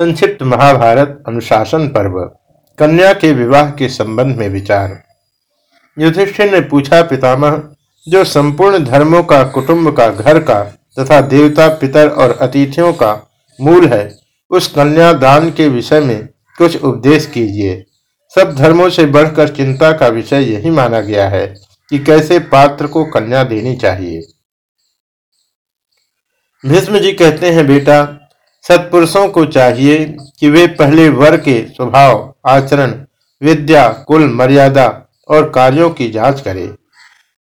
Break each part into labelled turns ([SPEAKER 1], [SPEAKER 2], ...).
[SPEAKER 1] संक्षिप्त महाभारत अनुशासन पर्व, कन्या के विवाह के संबंध में विचार। युधिष्ठिर ने पूछा, पितामह, जो संपूर्ण धर्मों का, कुटुंब का, घर का तथा देवता, पितर और अतिथियों का मूल है, उस कन्या दान के विषय में कुछ उपदेश कीजिए। सब धर्मों से बढ़कर चिंता का विषय यही माना गया है कि कैसे पात्र को कन्या देनी चाहिए। भीष्म जी कहते हैं, बेटा सत्पुरुषों को चाहिए कि वे पहले वर के स्वभाव, आचरण, विद्या, कुल मर्यादा और कार्यों की जाँच करें।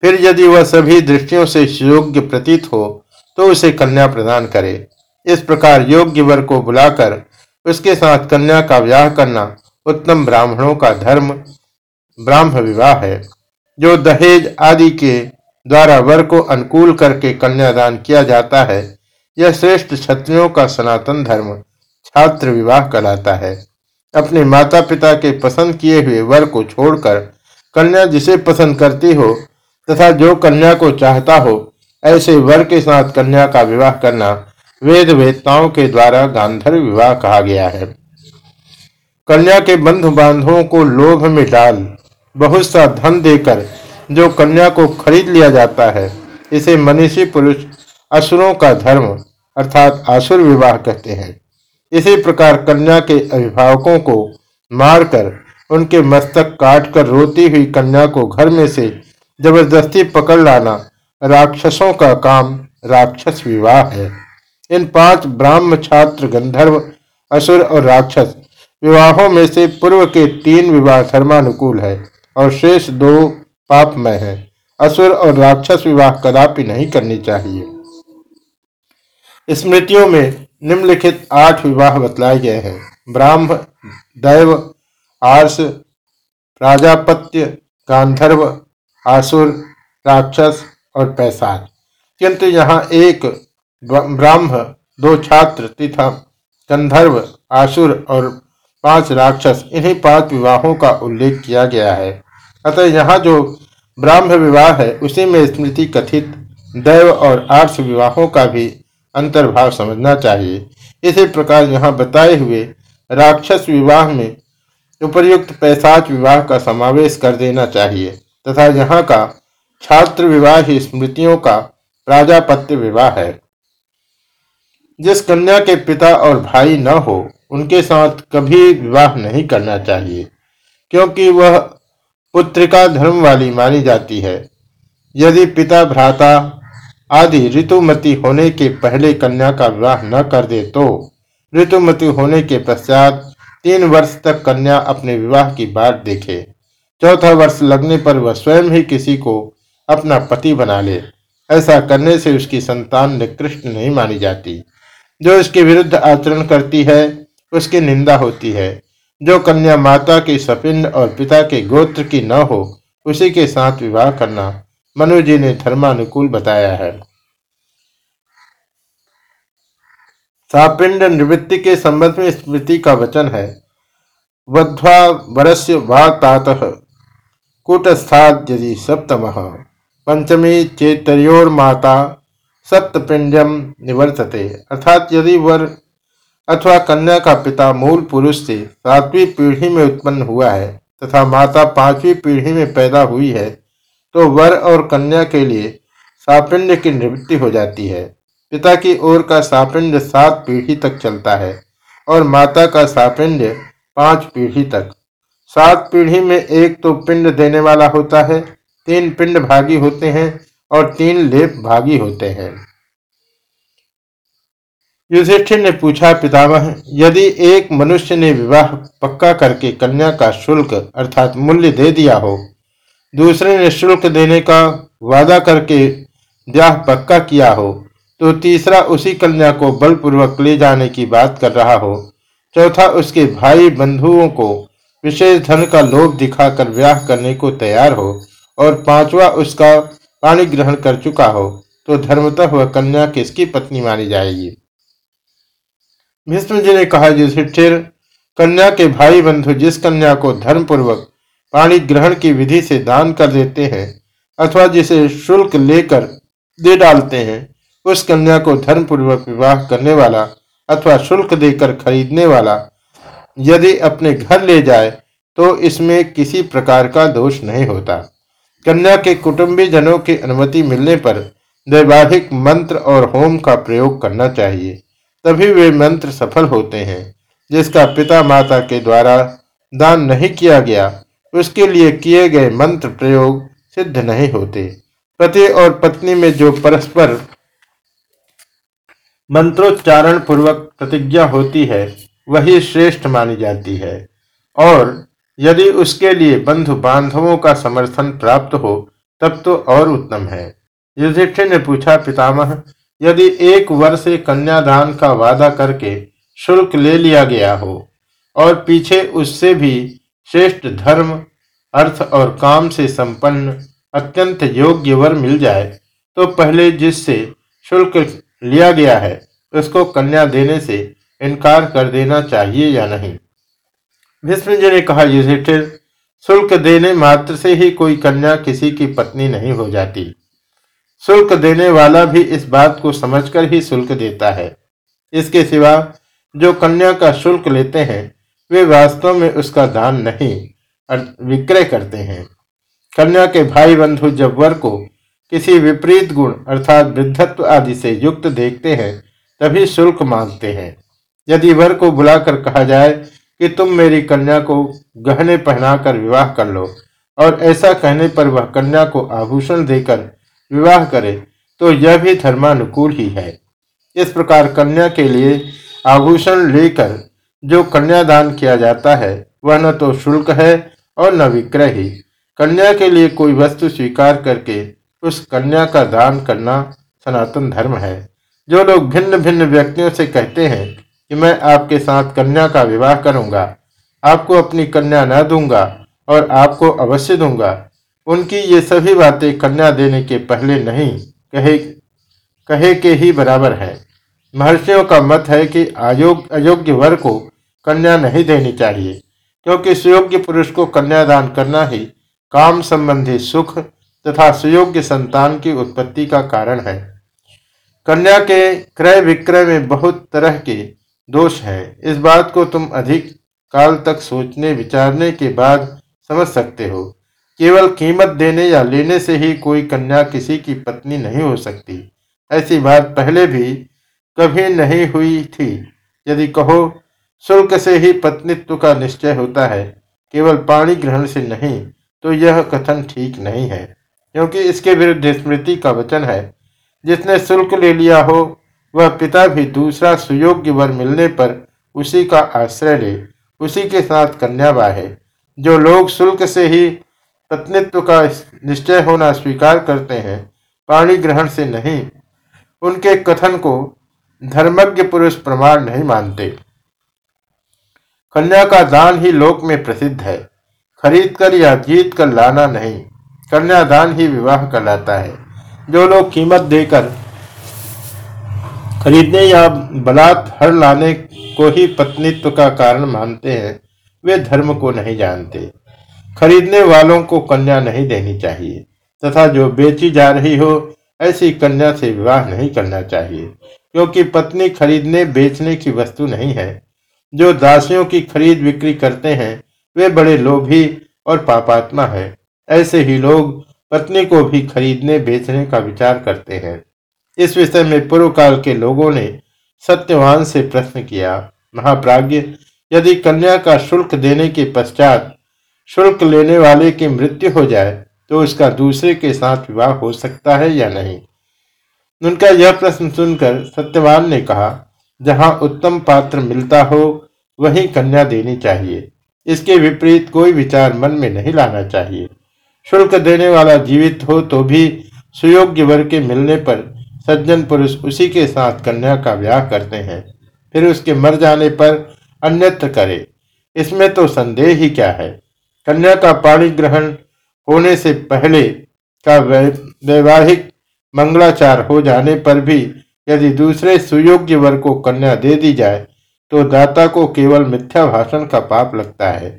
[SPEAKER 1] फिर यदि वह सभी दृष्टियों से योग्य प्रतीत हो तो उसे कन्या प्रदान करे। इस प्रकार योग्य वर को बुलाकर उसके साथ कन्या का विवाह करना उत्तम ब्राह्मणों का धर्म, ब्राह्म विवाह है। जो दहेज आदि के द्वारा वर को अनुकूल करके कन्यादान किया जाता है यह श्रेष्ठ क्षत्रियों का सनातन धर्म छात्र विवाह कहलाता है। अपने माता पिता के पसंद किए हुए वर को छोड़कर कन्या जिसे पसंद करती हो तथा जो कन्या को चाहता हो, ऐसे वर के साथ कन्या का विवाह करना वेद वेदताओं के द्वारा गांधर्व विवाह कहा गया है। कन्या के बंधु बांधवों को लोभ में डाल, बहुत सा धन देकर जो कन्या को खरीद लिया जाता है, इसे मनीषी पुरुष असुरों का धर्म अर्थात आसुर विवाह कहते हैं। इसी प्रकार कन्या के अभिभावकों को मारकर उनके मस्तक काट कर रोती हुई कन्या को घर में से ज़बरदस्ती पकड़ लाना राक्षसों का काम राक्षस विवाह है। इन पाँच ब्राह्म छात्र गंधर्व, असुर और राक्षस विवाहों में से पूर्व के तीन विवाह धर्मानुकूल है और शेष दो पापमय है। असुर और राक्षस विवाह कदापि नहीं करनी चाहिए। स्मृतियों में निम्नलिखित आठ विवाह बतलाए गए हैं। ब्राह्म, दैव आर्स प्राजापत्य, गांधर्व, आसुर, राक्षस और पैसार। किंतु यहाँ एक ब्राह्म, दो छात्र, तथा गंधर्व, आसुर और पाँच राक्षस, इन्हीं पाँच विवाहों का उल्लेख किया गया है। अतः यहाँ जो ब्राह्म विवाह है, उसी में स्मृति कथित दैव और आर्स विवाहों का भी अंतर्भाव समझना चाहिए। इसी प्रकार यहाँ बताए हुए राक्षस विवाह में उपयुक्त पैसाच विवाह का समावेश कर देना चाहिए तथा यहाँ का छात्र विवाह ही स्मृतियों का प्राजापत्य विवाह है। जिस कन्या के पिता और भाई न हो, उनके साथ कभी विवाह नहीं करना चाहिए, क्योंकि वह पुत्रिका धर्म वाली मानी जाती है। यदि पिता भ्राता आदि ऋतुमती होने के पहले कन्या का विवाह न कर दे तो ऋतुमती होने के पश्चात तीन वर्ष तक कन्या अपने विवाह की बाट देखे। चौथा वर्ष लगने पर वह स्वयं ही किसी को अपना पति बना ले। ऐसा करने से उसकी संतान निकृष्ट नहीं मानी जाती। जो इसके विरुद्ध आचरण करती है, उसकी निंदा होती है। जो कन्या माता के सपिंड और पिता के गोत्र की न हो, उसी के साथ विवाह करना मनु जी ने धर्मानुकूल बताया है। सापिंड निवृत्ति के संबंध में स्मृति का वचन है। वध्वा वरस्य वा तात कूटस्थाद यदि सप्तम। पंचमी चेतरियोर्माता सप्तपिंडम निवर्तते। अर्थात यदि वर अथवा कन्या का पिता मूल पुरुष से सातवीं पीढ़ी में उत्पन्न हुआ है तथा माता पांचवी पीढ़ी में पैदा हुई है तो वर और कन्या के लिए सापिंड की निवृत्ति हो जाती है। पिता की ओर का सापिंड सात पीढ़ी तक चलता है और माता का सापिंड पाँच पीढ़ी तक। सात पीढ़ी में एक तो पिंड देने वाला होता है, तीन पिंड भागी होते हैं और तीन लेप भागी होते हैं। युधिष्ठिर ने पूछा, पितामह, यदि एक मनुष्य ने विवाह पक्का करके कन्या का शुल्क अर्थात मूल्य दे दिया हो दूसरे ने शुल्क देने का वादा करके ब्याह पक्का किया हो तो तीसरा उसी कन्या को बलपूर्वक ले जाने की बात कर रहा हो। चौथा उसके भाई बंधुओं को विशेष धन का लोभ दिखाकर ब्याह करने को तैयार हो, और पांचवा उसका पानी ग्रहण कर चुका हो तो धर्मतः वह कन्या किसकी पत्नी मानी जाएगी? भीष्म जी ने कहा, युधिष्ठिर, कन्या के भाई बंधु जिस कन्या को धर्मपूर्वक पाणी ग्रहण की विधि से दान कर देते हैं, अथवा जिसे शुल्क लेकर दे डालते हैं, उस कन्या को धर्म पूर्वक विवाह करने वाला अथवा शुल्क देकर खरीदने वाला यदि अपने घर ले जाए तो इसमें किसी प्रकार का दोष नहीं होता। कन्या के कुटुंबी जनों की अनुमति मिलने पर वैवाहिक मंत्र और होम का प्रयोग करना चाहिए। तभी वे मंत्र सफल होते हैं, जिसका पिता माता के द्वारा दान नहीं किया गया। उसके लिए किए गए मंत्र प्रयोग सिद्ध नहीं होते। पति और पत्नी में जो परस्पर मंत्रोच्चारण पूर्वक प्रतिज्ञा होती है, वही श्रेष्ठ मानी जाती है। और यदि उसके लिए बंधु बांधवों का समर्थन प्राप्त हो, तब तो और उत्तम है। युधिष्ठिर ने पूछा, पितामह, यदि एक वर्ष से कन्यादान का वादा करके शुल्क ले लिया गया हो, और पीछे उससे भी श्रेष्ठ धर्म, अर्थ और काम से संपन्न अत्यंत योग्य वर मिल जाए तो पहले जिससे शुल्क लिया गया है, उसको कन्या देने से इनकार कर देना चाहिए या नहीं? भीष्म जी ने कहा, युधिष्ठिर, शुल्क देने मात्र से ही कोई कन्या किसी की पत्नी नहीं हो जाती। शुल्क देने वाला भी इस बात को समझकर ही शुल्क देता है। इसके सिवा, जो कन्या का शुल्क लेते हैं वे वास्तव में उसका दान नहीं विक्रय करते हैं। कन्या के भाई बंधु जब वर को किसी विपरीत गुण अर्थात वृद्धत्व आदि से युक्त देखते हैं, तभी शुल्क मांगते हैं। यदि वर को बुलाकर कहा जाए कि तुम मेरी कन्या को गहने पहनाकर विवाह कर लो, और ऐसा कहने पर वह कन्या को आभूषण देकर विवाह करे तो यह भी धर्मानुकूल ही है। इस प्रकार कन्या के लिए आभूषण लेकर जो कन्यादान किया जाता है, वह न तो शुल्क है और न विक्रय ही। कन्या के लिए कोई वस्तु स्वीकार करके उस कन्या का दान करना सनातन धर्म है। जो लोग भिन्न भिन्न व्यक्तियों से कहते हैं कि मैं आपके साथ कन्या का विवाह करूँगा, आपको अपनी कन्या न दूँगा और आपको अवश्य दूँगा, उनकी ये सभी बातें कन्या देने के पहले नहीं कहे कहे के ही बराबर है। महर्षियों का मत है कि अयोग अयोग्य वर को कन्या नहीं देनी चाहिए, क्योंकि सुयोग्य पुरुष को कन्यादान करना ही काम संबंधी सुख तथा सुयोग्य संतान की उत्पत्ति का कारण है। कन्या के क्रय विक्रय में बहुत तरह के दोष है। इस बात को तुम अधिक काल तक सोचने, विचारने के बाद समझ सकते हो। केवल कीमत देने या लेने से ही कोई कन्या किसी की पत्नी नहीं हो सकती। ऐसी बात पहले भी कभी नहीं हुई थी। यदि कहो शुल्क से ही पत्नित्व का निश्चय होता है, केवल पाणी ग्रहण से नहीं तो यह कथन ठीक नहीं है, क्योंकि इसके विरुद्ध स्मृति का वचन है। जिसने शुल्क ले लिया हो, वह पिता भी दूसरा सुयोग्य वर मिलने पर उसी का आश्रय ले, उसी के साथ कन्या है। जो लोग शुल्क से ही पत्नित्व का निश्चय होना स्वीकार करते हैं, पाणी ग्रहण से नहीं, उनके कथन को धर्मज्ञ पुरुष प्रमाण नहीं मानते। कन्या का दान ही लोक में प्रसिद्ध है। खरीद कर या जीत कर लाना नहीं कन्यादान ही विवाह कहलाता है। जो लोग कीमत देकर खरीदने या बलात् हर लाने को ही पत्नीत्व का कारण मानते हैं, वे धर्म को नहीं जानते। खरीदने वालों को कन्या नहीं देनी चाहिए, तथा जो बेची जा रही हो, ऐसी कन्या से विवाह नहीं करना चाहिए, क्योंकि पत्नी खरीदने बेचने की वस्तु नहीं है। जो दासियों की खरीद बिक्री करते हैं, वे बड़े लोभी और पापात्मा है। ऐसे ही लोग पत्नी को भी खरीदने, बेचने का विचार करते हैं। इस विषय में पूर्व काल के लोगों ने सत्यवान से प्रश्न किया महाप्राज्य यदि कन्या का शुल्क देने के पश्चात शुल्क लेने वाले की मृत्यु हो जाए तो उसका दूसरे के साथ विवाह हो सकता है या नहीं? उनका यह प्रश्न सुनकर सत्यवान ने कहा जहाँ उत्तम पात्र मिलता हो, वही कन्या देनी चाहिए। इसके विपरीत कोई विचार मन में नहीं लाना चाहिए। शुल्क देने वाला जीवित हो तो भी सुयोग्य वर्ग के मिलने पर सज्जन पुरुष उसी के साथ कन्या का ब्याह करते हैं। फिर उसके मर जाने पर अन्यत्र करे। इसमें तो संदेह ही क्या है? कन्या का पाणी ग्रहण होने से पहले का वैवाहिक मंगलाचार हो जाने पर भी यदि दूसरे सुयोग्य वर को कन्या दे दी जाए तो दाता को केवल मिथ्या भाषण का पाप लगता है।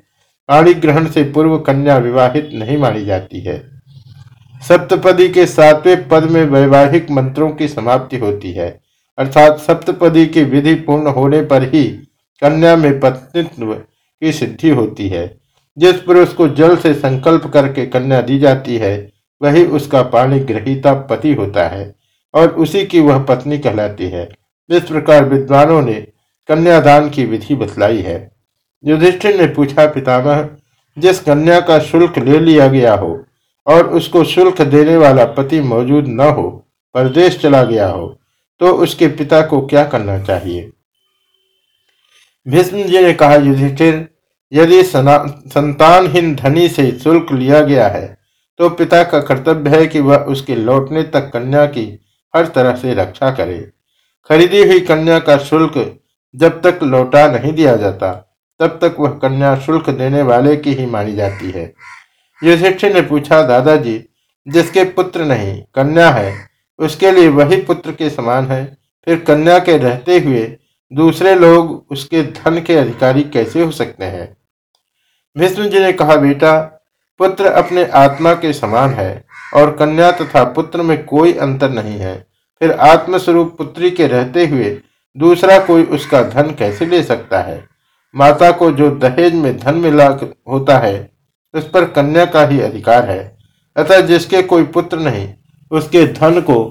[SPEAKER 1] पाणी ग्रहण से पूर्व कन्या विवाहित नहीं मानी जाती है। सप्तपदी के सातवें पद में वैवाहिक मंत्रों की समाप्ति होती है। अर्थात सप्तपदी की विधि पूर्ण होने पर ही कन्या में पत्नित्व की सिद्धि होती है। जिस पुरुष को जल से संकल्प करके कन्या दी जाती है, वही उसका पाणी ग्रहिता पति होता है। और उसी की वह पत्नी कहलाती है। इस प्रकार विद्वानों ने कन्यादान की विधि बतलाई है। युधिष्ठिर ने पूछा, पितामह, जिस कन्या का शुल्क ले लिया गया हो और उसको शुल्क देने वाला पति मौजूद न हो, परदेश चला गया हो तो उसके पिता को क्या करना चाहिए? भीष्म जी ने कहा, युधिष्ठिर, यदि संतानहीन धनी से शुल्क लिया गया है तो पिता का कर्तव्य है कि वह उसके लौटने तक कन्या की हर तरह से रक्षा करे। खरीदी हुई कन्या का शुल्क जब तक लौटा नहीं दिया जाता, तब तक वह कन्या शुल्क देने वाले की ही मानी जाती है। युधिष्ठिर ने पूछा, दादाजी, जिसके पुत्र नहीं, कन्या है, उसके लिए वही पुत्र के समान है? फिर कन्या के रहते हुए दूसरे लोग उसके धन के अधिकारी कैसे हो सकते हैं? विष्णु जी ने कहा, बेटा, पुत्र अपने आत्मा के समान है और कन्या तथा पुत्र में कोई अंतर नहीं है। फिर आत्मस्वरूप पुत्री के रहते हुए दूसरा कोई उसका धन कैसे ले सकता है? माता को जो दहेज में धन मिला होता है, उस पर कन्या का ही अधिकार है। अतः जिसके कोई पुत्र नहीं, उसके धन को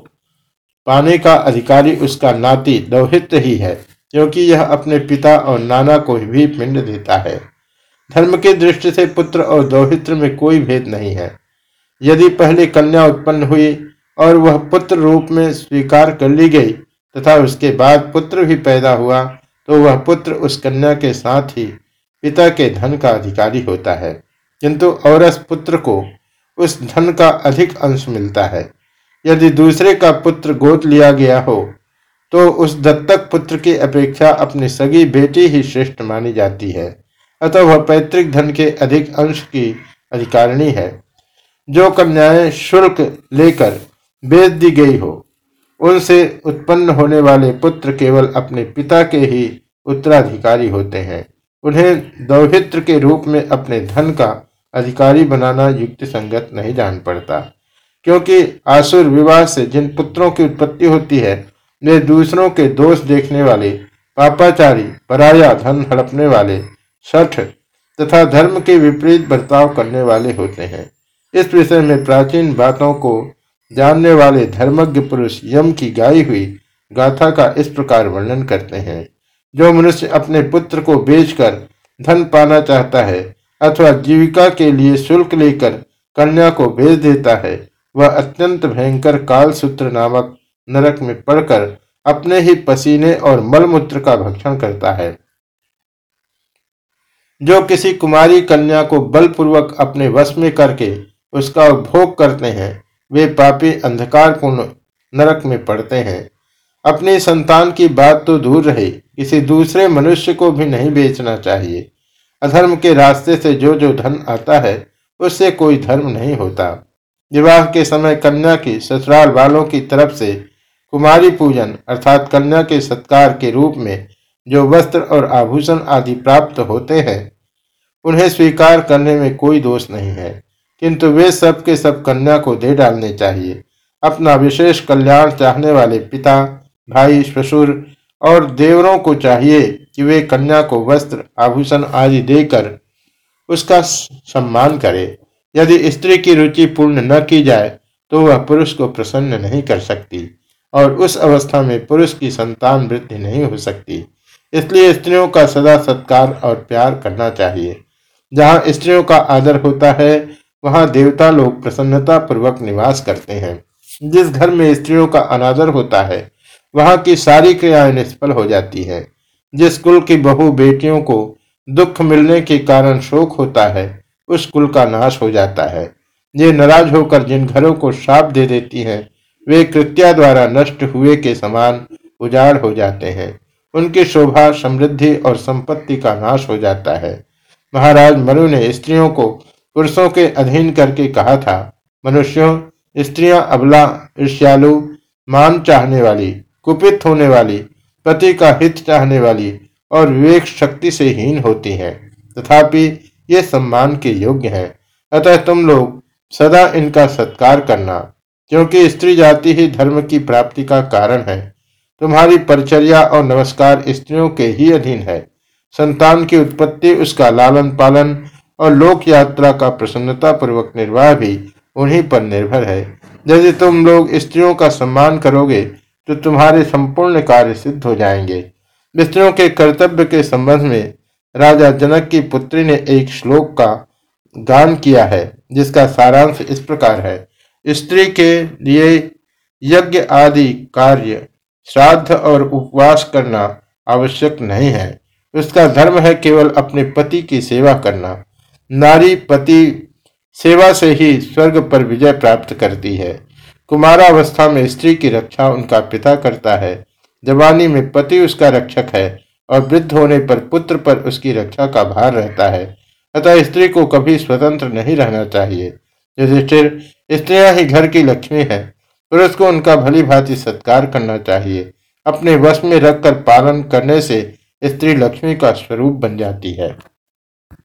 [SPEAKER 1] पाने का अधिकारी उसका नाती दौहित्र ही है, क्योंकि यह अपने पिता और नाना को भी पिंड देता है। धर्म की दृष्टि से पुत्र और दौहित्र में कोई भेद नहीं है। यदि पहले कन्या उत्पन्न हुई और वह पुत्र रूप में स्वीकार कर ली गई, तथा उसके बाद पुत्र भी पैदा हुआ तो वह पुत्र उस कन्या के साथ ही पिता के धन का अधिकारी होता है। किंतु औरस पुत्र को उस धन का अधिक अंश मिलता है। यदि दूसरे का पुत्र गोद लिया गया हो तो उस दत्तक पुत्र की अपेक्षा अपनी सगी बेटी ही श्रेष्ठ मानी जाती है। अतः वह पैतृक धन के अधिक अंश की अधिकारिणी है। जो कन्याएँ शुल्क लेकर बेच दी गई हो। उनसे उत्पन्न होने वाले पुत्र केवल अपने पिता के ही उत्तराधिकारी होते हैं। उन्हें दौहित्र के रूप में अपने धन का अधिकारी बनाना युक्त संगत नहीं जान पड़ता, क्योंकि आसुर विवाह से जिन पुत्रों की उत्पत्ति होती है, वे दूसरों के दोष देखने वाले, पापाचारी, पराया धन हड़पने वाले सठ तथा धर्म के विपरीत बर्ताव करने वाले होते हैं। इस विषय में प्राचीन बातों को जानने वाले धर्मज्ञ पुरुष यम की गाई हुई गाथा का इस प्रकार वर्णन करते हैं। जो मनुष्य अपने पुत्र को बेचकर धन पाना चाहता है अथवा जीविका के लिए शुल्क लेकर कन्या को भेज देता है, वह अत्यंत भयंकर काल सूत्र नामक नरक में पड़कर अपने ही पसीने और मलमूत्र का भक्षण करता है। जो किसी कुमारी कन्या को बलपूर्वक अपने वश में करके उसका उपभोग करते हैं वे पापी अंधकारपूर्ण नरक में पड़ते हैं। अपनी संतान की बात तो दूर रहे, किसी दूसरे मनुष्य को भी नहीं बेचना चाहिए। अधर्म के रास्ते से जो जो धन आता है, उससे कोई धर्म नहीं होता। विवाह के समय कन्या की ससुराल वालों की तरफ़ से कुमारी पूजन, अर्थात कन्या के सत्कार के रूप में जो वस्त्र और आभूषण आदि प्राप्त होते हैं, उन्हें स्वीकार करने में कोई दोष नहीं है। किंतु वे सब के सब कन्या को दे डालने चाहिए। अपना विशेष कल्याण चाहने वाले पिता, भाई, ससुर और देवरों को चाहिए कि वे कन्या को वस्त्र, आभूषण आदि देकर उसका सम्मान करे। यदि स्त्री की रुचि पूर्ण न की जाए तो वह पुरुष को प्रसन्न नहीं कर सकती और उस अवस्था में पुरुष की संतान वृद्धि नहीं हो सकती। इसलिए स्त्रियों का सदा सत्कार और प्यार करना चाहिए। जहाँ स्त्रियों का आदर होता है वहाँ देवता लोग प्रसन्नता पूर्वक निवास करते हैं। जिस घर में स्त्रियों का अनादर होता है, वहाँ की सारी क्रियाएँ निष्फल हो जाती है। जिस कुल की बहु बेटियों को दुख मिलने के कारण शोक होता है, उस कुल का नाश हो जाता है। ये नाराज़ होकर जिन घरों को श्राप दे देती हैं, वे कृत्या द्वारा नष्ट हुए के समान उजाड़ हो जाते हैं। उनकी शोभा, समृद्धि और संपत्ति का नाश हो जाता है। महाराज मनु ने स्त्रियों को पुरुषों के अधीन करके कहा था, मनुष्यों, स्त्रियाँ, अबला, ईर्ष्यालु, मान चाहने वाली, कुपित होने वाली, पति का हित चाहने वाली और विवेक शक्ति से हीन होती हैं। तथापि ये सम्मान के योग्य हैं। अतः तुम लोग सदा इनका सत्कार करना, क्योंकि स्त्री जाति ही धर्म की प्राप्ति का कारण है। तुम्हारी परिचर्या और नमस्कार स्त्रियों के ही अधीन है। संतान की उत्पत्ति, उसका लालन पालन और लोक यात्रा का प्रसन्नता पूर्वक निर्वाह भी उन्हीं पर निर्भर है। यदि तुम लोग स्त्रियों का सम्मान करोगे तो तुम्हारे संपूर्ण कार्य सिद्ध हो जाएँगे। स्त्रियों के कर्तव्य के संबंध में राजा जनक की पुत्री ने एक श्लोक का गान किया है, जिसका सारांश इस प्रकार है। स्त्री के लिए यज्ञ आदि कार्य श्राद्ध और उपवास करना आवश्यक नहीं है। उसका धर्म है केवल अपने पति की सेवा करना। नारी पति सेवा से ही स्वर्ग पर विजय प्राप्त करती है। कुमारावस्था में स्त्री की रक्षा उनका पिता करता है। जवानी में पति उसका रक्षक है और वृद्ध होने पर पुत्र पर उसकी रक्षा का भार रहता है। अतः स्त्री को कभी स्वतंत्र नहीं रहना चाहिए। युधिष्ठिर, स्त्रियाँ ही घर की लक्ष्मी है। पुरुष को उनका भली भांति सत्कार करना चाहिए। अपने वश में रखकर पालन करने से स्त्री लक्ष्मी का स्वरूप बन जाती है।